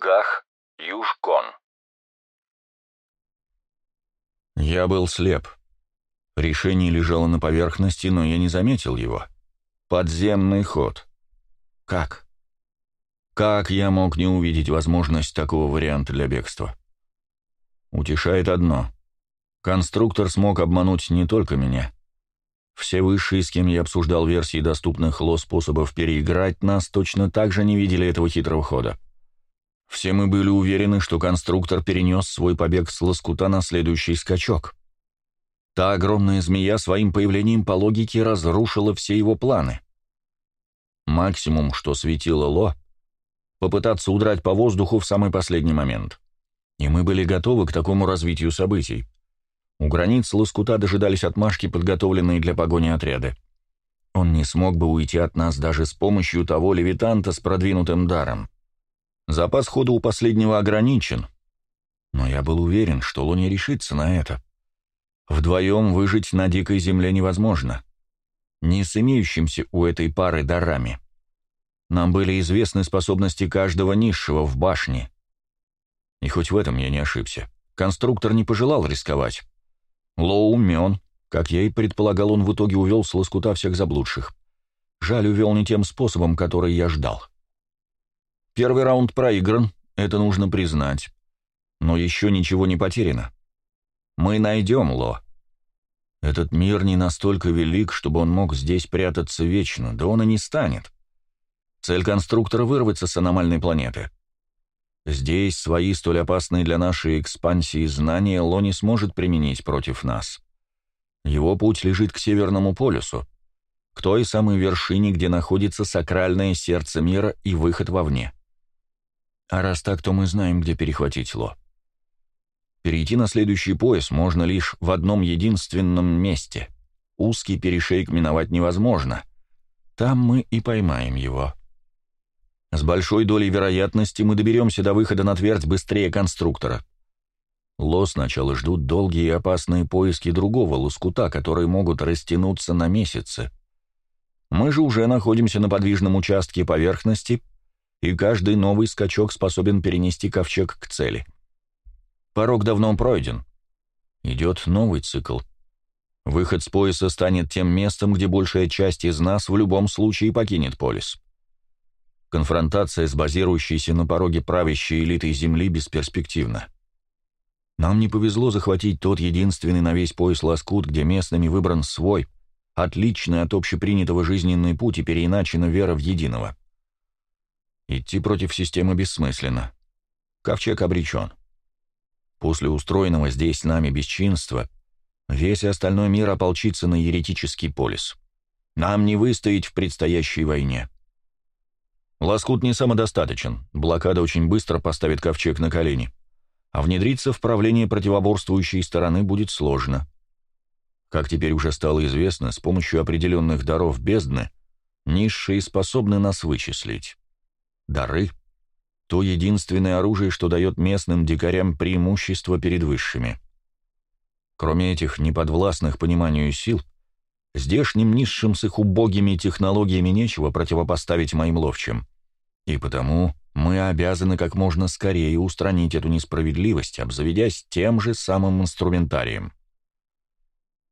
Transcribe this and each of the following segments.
Гах, Южкон. Я был слеп. Решение лежало на поверхности, но я не заметил его. Подземный ход. Как? Как я мог не увидеть возможность такого варианта для бегства? Утешает одно. Конструктор смог обмануть не только меня. Все высшие, с кем я обсуждал версии доступных ЛО способов переиграть нас, точно так же не видели этого хитрого хода. Все мы были уверены, что конструктор перенес свой побег с лоскута на следующий скачок. Та огромная змея своим появлением по логике разрушила все его планы. Максимум, что светило Ло, попытаться удрать по воздуху в самый последний момент. И мы были готовы к такому развитию событий. У границ лоскута дожидались отмашки, подготовленные для погони отряды. Он не смог бы уйти от нас даже с помощью того левитанта с продвинутым даром. Запас хода у последнего ограничен, но я был уверен, что Ло не решится на это. Вдвоем выжить на дикой земле невозможно. Не с имеющимся у этой пары дарами. Нам были известны способности каждого низшего в башне. И хоть в этом я не ошибся. Конструктор не пожелал рисковать. Лоу умен. Как я и предполагал, он в итоге увел с лоскута всех заблудших. Жаль, увел не тем способом, который я ждал. Первый раунд проигран, это нужно признать. Но еще ничего не потеряно. Мы найдем Ло. Этот мир не настолько велик, чтобы он мог здесь прятаться вечно, да он и не станет. Цель конструктора — вырваться с аномальной планеты. Здесь свои столь опасные для нашей экспансии знания Ло не сможет применить против нас. Его путь лежит к Северному полюсу, к той самой вершине, где находится сакральное сердце мира и выход вовне. А раз так, то мы знаем, где перехватить Ло. Перейти на следующий пояс можно лишь в одном единственном месте. Узкий перешейк миновать невозможно. Там мы и поймаем его. С большой долей вероятности мы доберемся до выхода на твердь быстрее конструктора. Ло сначала ждут долгие и опасные поиски другого лоскута, которые могут растянуться на месяцы. Мы же уже находимся на подвижном участке поверхности, и каждый новый скачок способен перенести ковчег к цели. Порог давно пройден. Идет новый цикл. Выход с пояса станет тем местом, где большая часть из нас в любом случае покинет полис. Конфронтация с базирующейся на пороге правящей элитой Земли бесперспективна. Нам не повезло захватить тот единственный на весь пояс лоскут, где местными выбран свой, отличный от общепринятого жизненный путь и переиначена вера в единого. Идти против системы бессмысленно. Ковчег обречен. После устроенного здесь нами бесчинства весь остальной мир ополчится на еретический полис. Нам не выстоять в предстоящей войне. Лоскут не самодостаточен, блокада очень быстро поставит ковчег на колени, а внедриться в правление противоборствующей стороны будет сложно. Как теперь уже стало известно, с помощью определенных даров бездны низшие способны нас вычислить. Дары — то единственное оружие, что дает местным дикарям преимущество перед высшими. Кроме этих неподвластных пониманию сил, здешним низшим с их убогими технологиями нечего противопоставить моим ловчим. И потому мы обязаны как можно скорее устранить эту несправедливость, обзаведясь тем же самым инструментарием.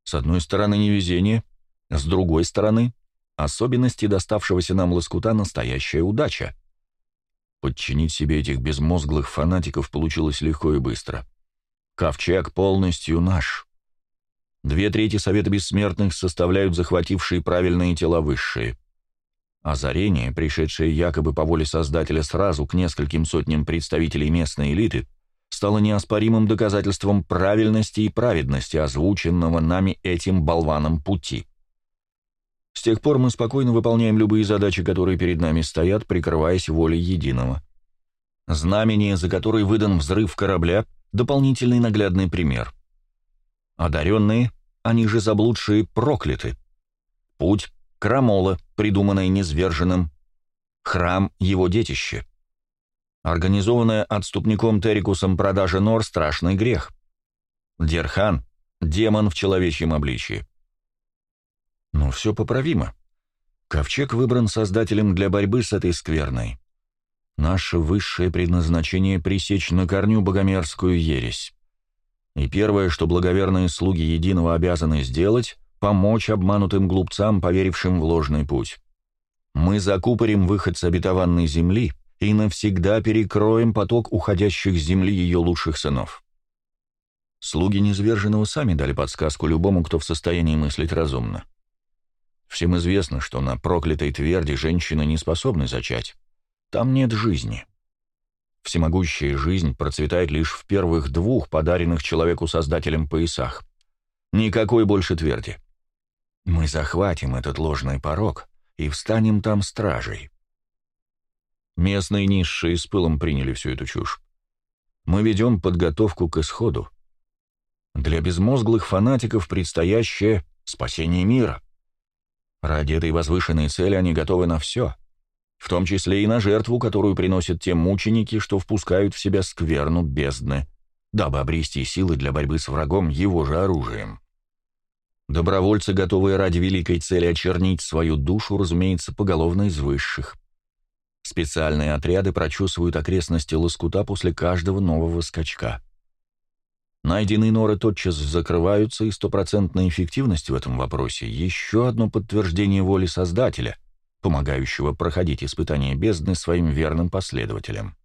С одной стороны невезение, с другой стороны особенности доставшегося нам лоскута настоящая удача. Подчинить себе этих безмозглых фанатиков получилось легко и быстро. Ковчег полностью наш. Две трети Совета Бессмертных составляют захватившие правильные тела высшие. Озарение, пришедшее якобы по воле Создателя сразу к нескольким сотням представителей местной элиты, стало неоспоримым доказательством правильности и праведности озвученного нами этим болваном пути. С тех пор мы спокойно выполняем любые задачи, которые перед нами стоят, прикрываясь волей единого. Знамение, за которое выдан взрыв корабля, дополнительный наглядный пример. Одаренные, они же заблудшие, прокляты. Путь Крамола, придуманная низверженным. Храм — его детище. Организованная отступником Терикусом продажа нор — страшный грех. Дерхан — демон в человечьем обличии. Но все поправимо. Ковчег выбран создателем для борьбы с этой скверной. Наше высшее предназначение — пресечь на корню богомерзкую ересь. И первое, что благоверные слуги единого обязаны сделать — помочь обманутым глупцам, поверившим в ложный путь. Мы закупорим выход с обетованной земли и навсегда перекроем поток уходящих с земли ее лучших сынов. Слуги Низверженного сами дали подсказку любому, кто в состоянии мыслить разумно. Всем известно, что на проклятой тверди женщины не способны зачать. Там нет жизни. Всемогущая жизнь процветает лишь в первых двух подаренных человеку Создателем поясах. Никакой больше тверди. Мы захватим этот ложный порог и встанем там стражей. Местные низшие с пылом приняли всю эту чушь. Мы ведем подготовку к исходу. Для безмозглых фанатиков предстоящее спасение мира. Ради этой возвышенной цели они готовы на все, в том числе и на жертву, которую приносят те мученики, что впускают в себя скверну бездны, дабы обрести силы для борьбы с врагом его же оружием. Добровольцы, готовые ради великой цели очернить свою душу, разумеется, поголовно из высших. Специальные отряды прочесывают окрестности лоскута после каждого нового скачка. Найденные норы тотчас закрываются, и стопроцентная эффективность в этом вопросе — еще одно подтверждение воли Создателя, помогающего проходить испытания бездны своим верным последователям.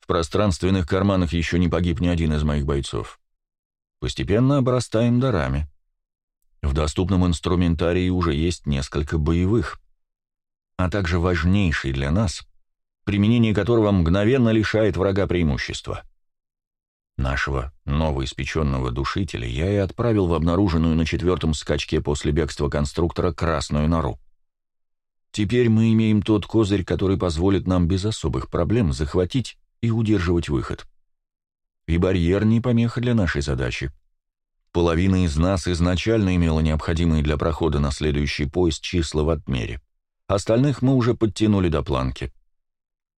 В пространственных карманах еще не погиб ни один из моих бойцов. Постепенно обрастаем дарами. В доступном инструментарии уже есть несколько боевых, а также важнейший для нас, применение которого мгновенно лишает врага преимущества — Нашего новоиспеченного душителя я и отправил в обнаруженную на четвертом скачке после бегства конструктора красную нору. Теперь мы имеем тот козырь, который позволит нам без особых проблем захватить и удерживать выход. И барьер не помеха для нашей задачи. Половина из нас изначально имела необходимые для прохода на следующий поезд числа в отмере. Остальных мы уже подтянули до планки.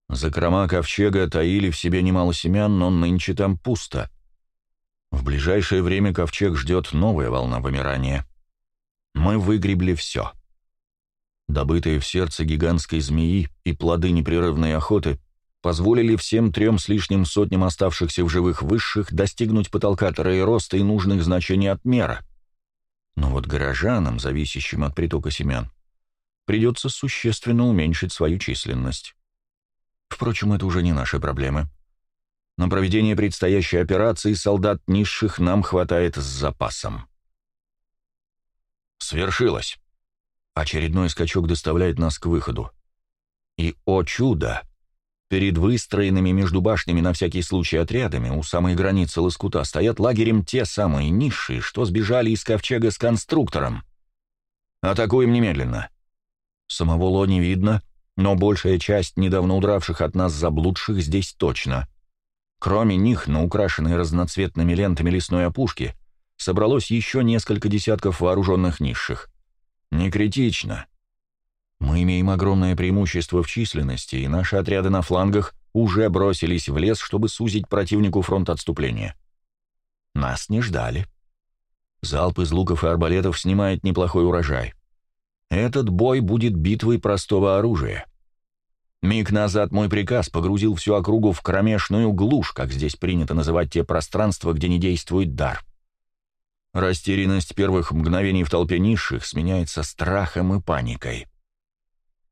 Закрома ковчега таили в себе немало семян, но нынче там пусто. В ближайшее время ковчег ждет новая волна вымирания. Мы выгребли все. Добытые в сердце гигантской змеи и плоды непрерывной охоты позволили всем трем с лишним сотням оставшихся в живых высших достигнуть потолка роста и нужных значений отмера. Но вот горожанам, зависящим от притока семян, придется существенно уменьшить свою численность. Впрочем, это уже не наши проблемы. На проведение предстоящей операции солдат низших нам хватает с запасом. Свершилось. Очередной скачок доставляет нас к выходу. И, о чудо! Перед выстроенными между башнями на всякий случай отрядами у самой границы лоскута стоят лагерем те самые низшие, что сбежали из ковчега с конструктором. Атакуем немедленно. Самого Ло не видно, но большая часть недавно удравших от нас заблудших здесь точно. Кроме них, на украшенной разноцветными лентами лесной опушки, собралось еще несколько десятков вооруженных низших. Не критично. Мы имеем огромное преимущество в численности, и наши отряды на флангах уже бросились в лес, чтобы сузить противнику фронт отступления. Нас не ждали. Залп из луков и арбалетов снимает неплохой урожай. Этот бой будет битвой простого оружия. Миг назад мой приказ погрузил всю округу в кромешную глушь, как здесь принято называть те пространства, где не действует дар. Растерянность первых мгновений в толпе низших сменяется страхом и паникой.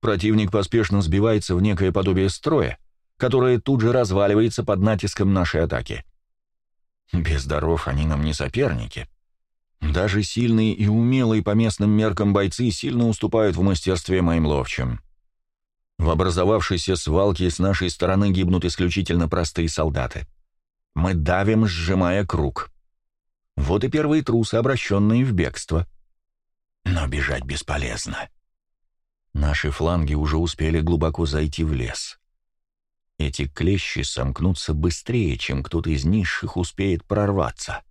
Противник поспешно сбивается в некое подобие строя, которое тут же разваливается под натиском нашей атаки. Без даров они нам не соперники — даже сильные и умелые по местным меркам бойцы сильно уступают в мастерстве моим ловчим. В образовавшейся свалке с нашей стороны гибнут исключительно простые солдаты. Мы давим, сжимая круг. Вот и первые трусы, обращенные в бегство. Но бежать бесполезно. Наши фланги уже успели глубоко зайти в лес. Эти клещи сомкнутся быстрее, чем кто-то из низших успеет прорваться.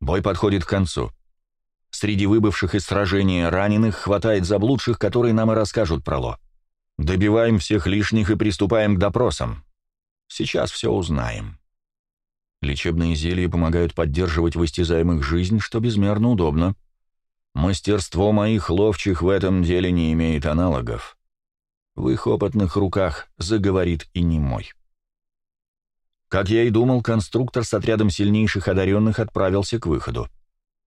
Бой подходит к концу. Среди выбывших из сражения раненых хватает заблудших, которые нам и расскажут про Ло. Добиваем всех лишних и приступаем к допросам. Сейчас все узнаем. Лечебные зелья помогают поддерживать в истязаемых жизнь, что безмерно удобно. Мастерство моих ловчих в этом деле не имеет аналогов. В их опытных руках заговорит и не мой. Как я и думал, конструктор с отрядом сильнейших одаренных отправился к выходу.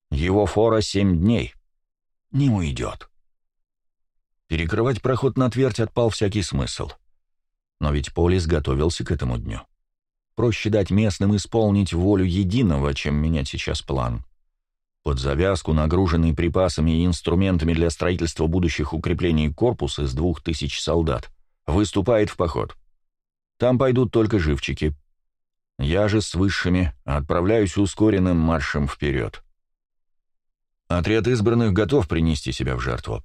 Его фора семь дней. Не уйдет. Перекрывать проход на твердь отпал всякий смысл. Но ведь Полис готовился к этому дню. Проще дать местным исполнить волю единого, чем менять сейчас план. Под завязку, нагруженный припасами и инструментами для строительства будущих укреплений корпуса из двух тысяч солдат, выступает в поход. Там пойдут только живчики. Я же с высшими отправляюсь ускоренным маршем вперед. Отряд избранных готов принести себя в жертву.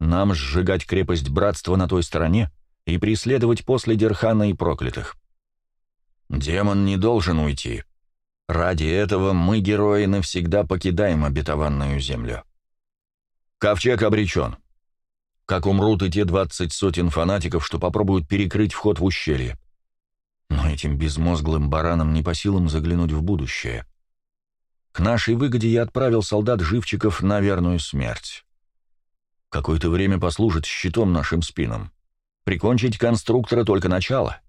Нам сжигать крепость братства на той стороне и преследовать после Дерхана и проклятых. Демон не должен уйти. Ради этого мы, герои, навсегда покидаем обетованную землю. Ковчег обречен. Как умрут и те двадцать сотен фанатиков, что попробуют перекрыть вход в ущелье. Но этим безмозглым баранам не по силам заглянуть в будущее. К нашей выгоде я отправил солдат-живчиков на верную смерть. Какое-то время послужит щитом нашим спинам. Прикончить конструктора только начало.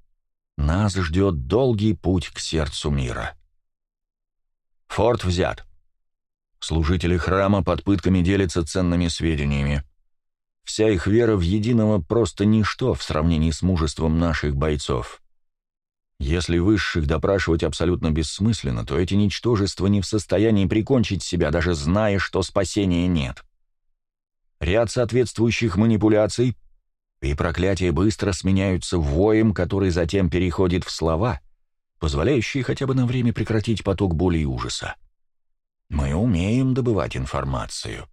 Нас ждет долгий путь к сердцу мира. Форт взят. Служители храма под пытками делятся ценными сведениями. Вся их вера в единого просто ничто в сравнении с мужеством наших бойцов. Если высших допрашивать абсолютно бессмысленно, то эти ничтожества не в состоянии прикончить себя, даже зная, что спасения нет. Ряд соответствующих манипуляций, и проклятия быстро сменяются воем, который затем переходит в слова, позволяющие хотя бы на время прекратить поток боли и ужаса. Мы умеем добывать информацию.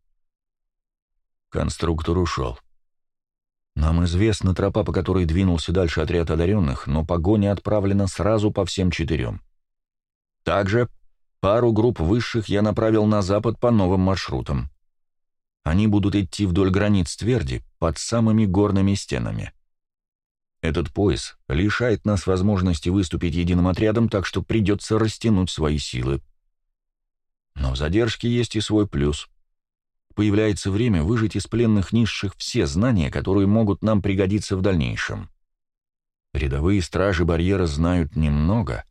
Конструктор ушел. Нам известна тропа, по которой двинулся дальше отряд одаренных, но погоня отправлена сразу по всем четырем. Также пару групп высших я направил на запад по новым маршрутам. Они будут идти вдоль границ Тверди, под самыми горными стенами. Этот пояс лишает нас возможности выступить единым отрядом, так что придется растянуть свои силы. Но в задержке есть и свой плюс появляется время выжить из пленных низших все знания, которые могут нам пригодиться в дальнейшем. Рядовые стражи барьера знают немного,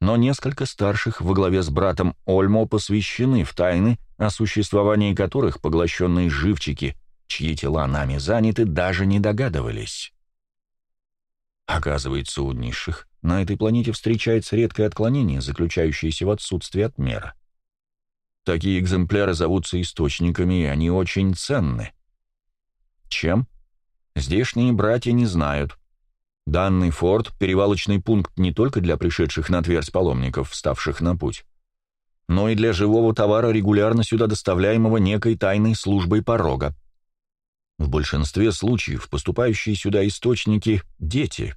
но несколько старших во главе с братом Ольмо посвящены в тайны, о существовании которых поглощенные живчики, чьи тела нами заняты, даже не догадывались. Оказывается, у низших на этой планете встречается редкое отклонение, заключающееся в отсутствии отмера. Такие экземпляры зовутся источниками, и они очень ценны. Чем? Здешние братья не знают. Данный форт — перевалочный пункт не только для пришедших на твердь паломников, вставших на путь, но и для живого товара, регулярно сюда доставляемого некой тайной службой порога. В большинстве случаев поступающие сюда источники — дети.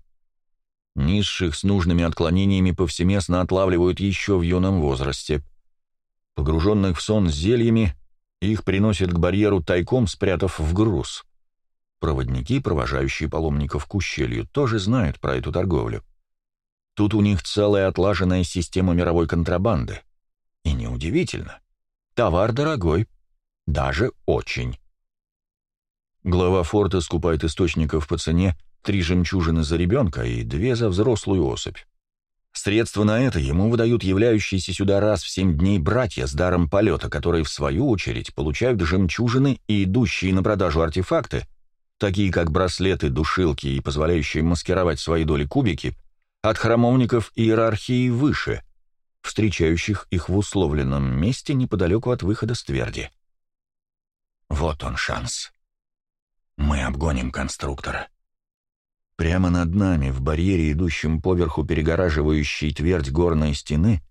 Низших с нужными отклонениями повсеместно отлавливают еще в юном возрасте — Погруженных в сон с зельями, их приносят к барьеру тайком, спрятав в груз. Проводники, провожающие паломников к ущелью, тоже знают про эту торговлю. Тут у них целая отлаженная система мировой контрабанды. И неудивительно. Товар дорогой. Даже очень. Глава форта скупает источников по цене три жемчужины за ребенка и две за взрослую особь. Средства на это ему выдают являющиеся сюда раз в семь дней братья с даром полета, которые, в свою очередь, получают жемчужины и идущие на продажу артефакты, такие как браслеты, душилки и позволяющие маскировать свои доли кубики, от храмовников иерархии выше, встречающих их в условленном месте неподалеку от выхода с тверди. Вот он шанс. Мы обгоним конструктора. Прямо над нами, в барьере, идущем поверху перегораживающей твердь горной стены,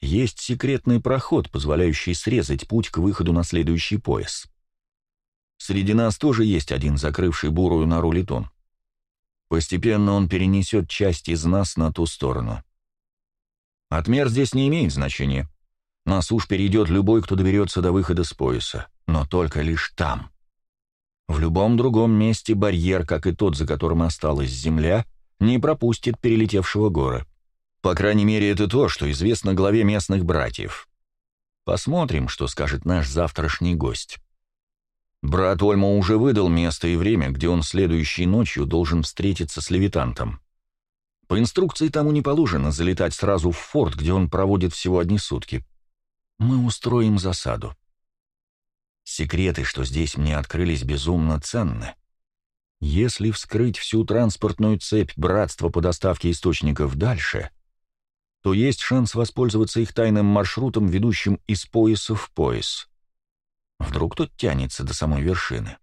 есть секретный проход, позволяющий срезать путь к выходу на следующий пояс. Среди нас тоже есть один, закрывший бурую нору литон. Постепенно он перенесет часть из нас на ту сторону. Отмер здесь не имеет значения. На суш перейдет любой, кто доберется до выхода с пояса, но только лишь там. В любом другом месте барьер, как и тот, за которым осталась земля, не пропустит перелетевшего гора. По крайней мере, это то, что известно главе местных братьев. Посмотрим, что скажет наш завтрашний гость. Брат Ольма уже выдал место и время, где он следующей ночью должен встретиться с левитантом. По инструкции тому не положено залетать сразу в форт, где он проводит всего одни сутки. Мы устроим засаду. Секреты, что здесь мне открылись, безумно ценны. Если вскрыть всю транспортную цепь братства по доставке источников дальше, то есть шанс воспользоваться их тайным маршрутом, ведущим из пояса в пояс. Вдруг тот тянется до самой вершины.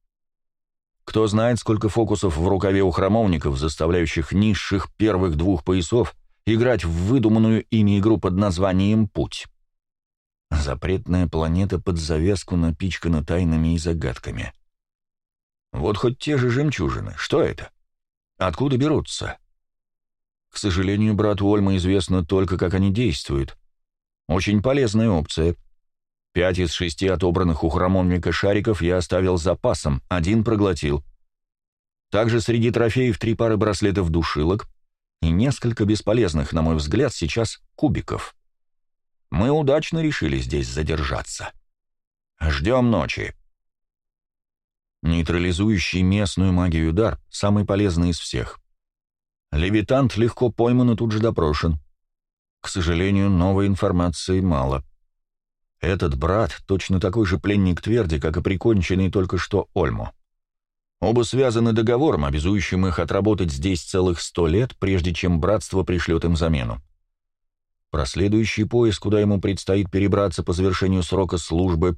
Кто знает, сколько фокусов в рукаве у храмовников, заставляющих низших первых двух поясов играть в выдуманную ими игру под названием «Путь». Запретная планета под завеску напичкана тайнами и загадками. Вот хоть те же жемчужины. Что это? Откуда берутся? К сожалению, брату Ольма известно только, как они действуют. Очень полезная опция. Пять из шести отобранных у храмовника шариков я оставил запасом, один проглотил. Также среди трофеев три пары браслетов-душилок и несколько бесполезных, на мой взгляд, сейчас кубиков. Мы удачно решили здесь задержаться. Ждем ночи. Нейтрализующий местную магию удар — самый полезный из всех. Левитант легко пойман и тут же допрошен. К сожалению, новой информации мало — этот брат точно такой же пленник Тверди, как и приконченный только что Ольму. Оба связаны договором, обязующим их отработать здесь целых сто лет, прежде чем братство пришлет им замену. Про следующий поезд, куда ему предстоит перебраться по завершению срока службы,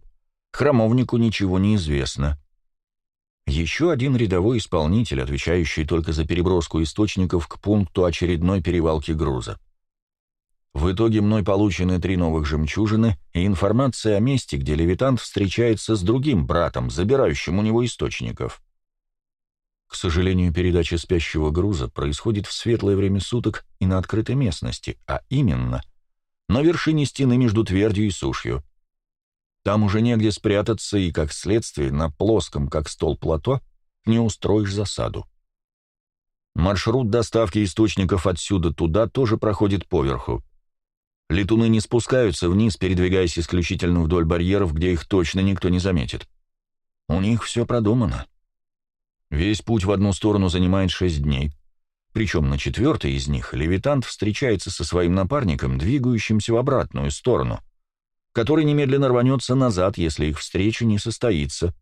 храмовнику ничего не известно. Еще один рядовой исполнитель, отвечающий только за переброску источников к пункту очередной перевалки груза. В итоге мной получены три новых жемчужины и информация о месте, где левитант встречается с другим братом, забирающим у него источников. К сожалению, передача спящего груза происходит в светлое время суток и на открытой местности, а именно на вершине стены между твердью и сушью. Там уже негде спрятаться, и, как следствие, на плоском, как стол плато, не устроишь засаду. Маршрут доставки источников отсюда туда тоже проходит поверху. Летуны не спускаются вниз, передвигаясь исключительно вдоль барьеров, где их точно никто не заметит. У них все продумано. Весь путь в одну сторону занимает шесть дней. Причем на четвертой из них левитант встречается со своим напарником, двигающимся в обратную сторону, который немедленно рванется назад, если их встреча не состоится.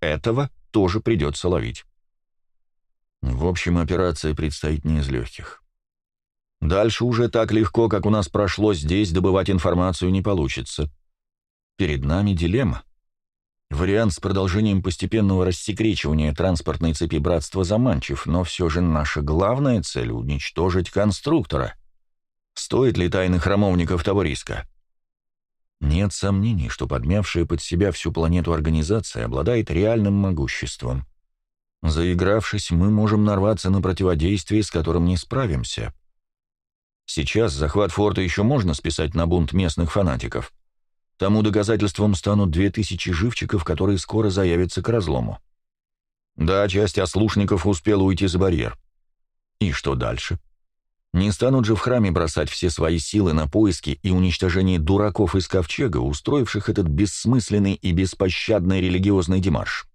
Этого тоже придется ловить. В общем, операция предстоит не из легких. Дальше уже так легко, как у нас прошло здесь, добывать информацию не получится. Перед нами дилемма. Вариант с продолжением постепенного рассекречивания транспортной цепи братства заманчив, но все же наша главная цель — уничтожить конструктора. Стоит ли тайны храмовников того риска? Нет сомнений, что подмявшая под себя всю планету организация обладает реальным могуществом. Заигравшись, мы можем нарваться на противодействие, с которым не справимся — Сейчас захват форта еще можно списать на бунт местных фанатиков. Тому доказательством станут две тысячи живчиков, которые скоро заявятся к разлому. Да, часть ослушников успела уйти за барьер. И что дальше? Не станут же в храме бросать все свои силы на поиски и уничтожение дураков из ковчега, устроивших этот бессмысленный и беспощадный религиозный демарш.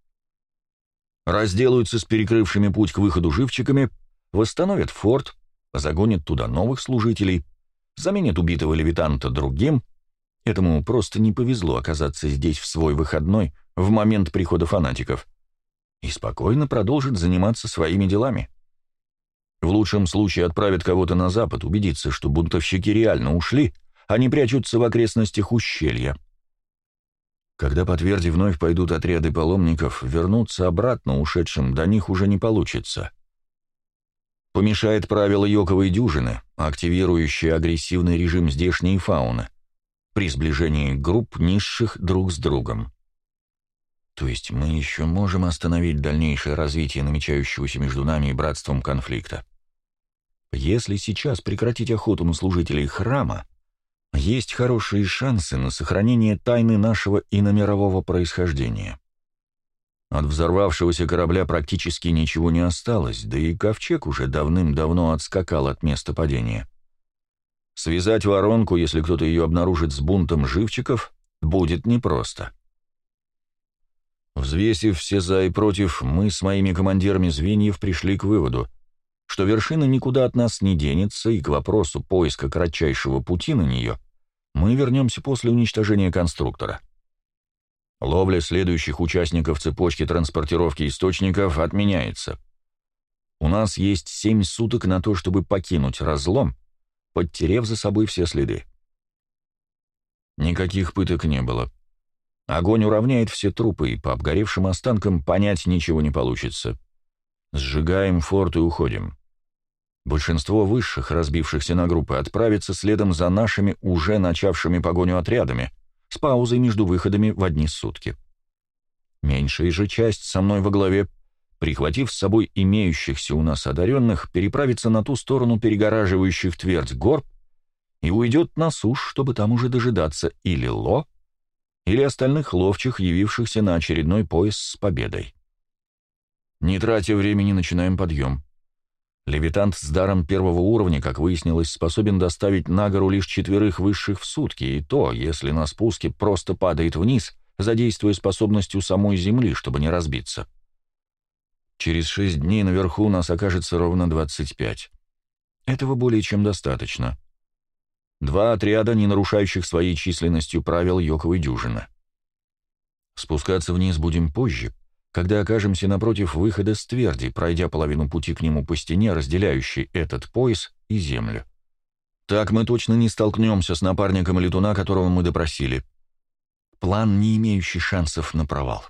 Разделаются с перекрывшими путь к выходу живчиками, восстановят форт, загонит туда новых служителей, заменит убитого левитанта другим. Этому просто не повезло оказаться здесь в свой выходной в момент прихода фанатиков. И спокойно продолжит заниматься своими делами. В лучшем случае отправит кого-то на запад, убедиться, что бунтовщики реально ушли, а не прячутся в окрестностях ущелья. Когда по тверди вновь пойдут отряды паломников, вернуться обратно ушедшим до них уже не получится — Помешает правило йоковой дюжины, активирующее агрессивный режим здешней фауны, при сближении групп низших друг с другом. То есть мы еще можем остановить дальнейшее развитие намечающегося между нами и братством конфликта. Если сейчас прекратить охоту на служителей храма, есть хорошие шансы на сохранение тайны нашего иномирового происхождения. От взорвавшегося корабля практически ничего не осталось, да и ковчег уже давным-давно отскакал от места падения. Связать воронку, если кто-то ее обнаружит с бунтом живчиков, будет непросто. Взвесив все за и против, мы с моими командирами звеньев пришли к выводу, что вершина никуда от нас не денется, и к вопросу поиска кратчайшего пути на нее мы вернемся после уничтожения конструктора. Ловля следующих участников цепочки транспортировки источников отменяется. У нас есть семь суток на то, чтобы покинуть разлом, подтерев за собой все следы. Никаких пыток не было. Огонь уравняет все трупы, и по обгоревшим останкам понять ничего не получится. Сжигаем форт и уходим. Большинство высших, разбившихся на группы, отправится следом за нашими уже начавшими погоню отрядами, с паузой между выходами в одни сутки. Меньшая же часть со мной во главе, прихватив с собой имеющихся у нас одаренных, переправится на ту сторону перегораживающих твердь гор и уйдет на сушь, чтобы там уже дожидаться или Ло, или остальных ловчих, явившихся на очередной пояс с победой. Не тратя времени, начинаем подъем. Левитант с даром первого уровня, как выяснилось, способен доставить на гору лишь четверых высших в сутки, и то, если на спуске просто падает вниз, задействуя способностью самой Земли, чтобы не разбиться. Через шесть дней наверху нас окажется ровно 25. Этого более чем достаточно. Два отряда, не нарушающих своей численностью правил Йоковой дюжины. Спускаться вниз будем позже, когда окажемся напротив выхода с тверди, пройдя половину пути к нему по стене, разделяющей этот пояс и землю. Так мы точно не столкнемся с напарником летуна, которого мы допросили. План, не имеющий шансов на провал.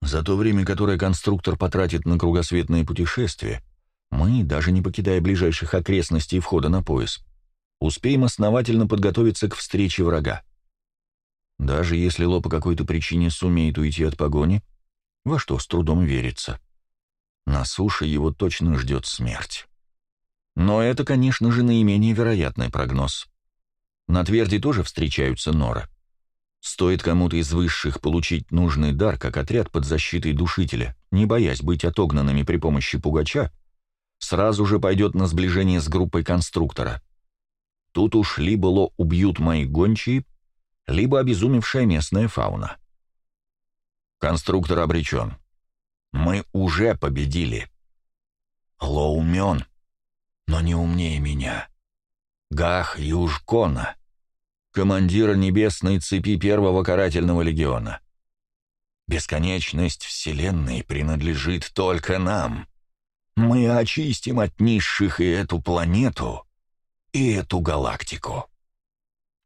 За то время, которое конструктор потратит на кругосветное путешествие, мы, даже не покидая ближайших окрестностей входа на пояс, успеем основательно подготовиться к встрече врага. Даже если Ло по какой-то причине сумеет уйти от погони, во что с трудом верится. На суше его точно ждет смерть. Но это, конечно же, наименее вероятный прогноз. На тверди тоже встречаются нора. Стоит кому-то из высших получить нужный дар, как отряд под защитой душителя, не боясь быть отогнанными при помощи пугача, сразу же пойдет на сближение с группой конструктора. Тут уж либо ло убьют мои гончие, либо обезумевшая местная фауна. Конструктор обречен. Мы уже победили. Ло умен, но не умнее меня. Гах Южкона, командира небесной цепи первого карательного легиона. Бесконечность Вселенной принадлежит только нам. Мы очистим от низших и эту планету, и эту галактику.